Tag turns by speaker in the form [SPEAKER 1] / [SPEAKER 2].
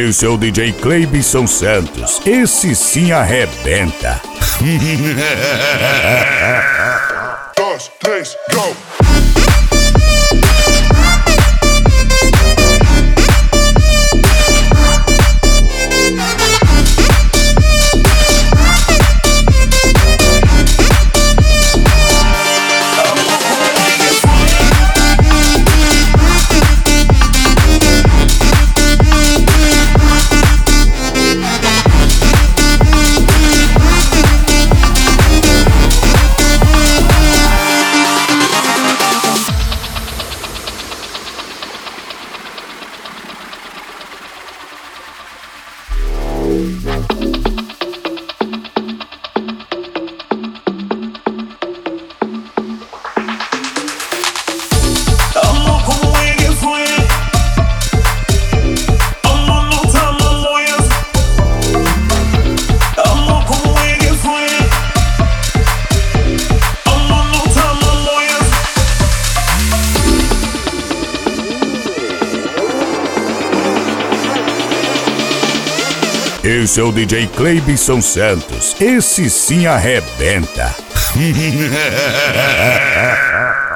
[SPEAKER 1] Esse é o DJ Cleibson Santos. Esse sim arrebenta.
[SPEAKER 2] Dois, três, go!
[SPEAKER 1] Esse é o DJ Cleibson Santos. Esse sim arrebenta.